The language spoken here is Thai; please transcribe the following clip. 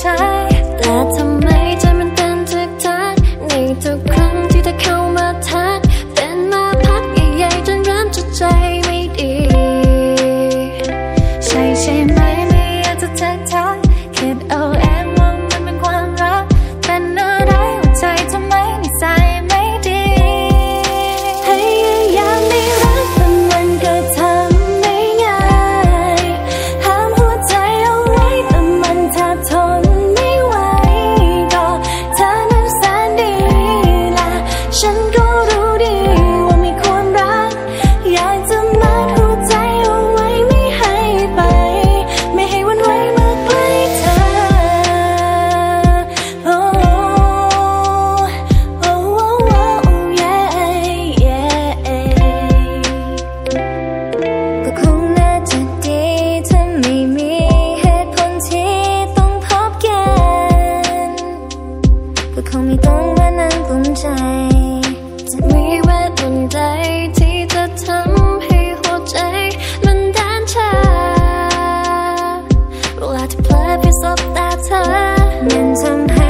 ใจและทำ ใจที่จะทำให้หัวใจมันแดนชาเวลาที่เพลิดเพลิตาเธอมันทำให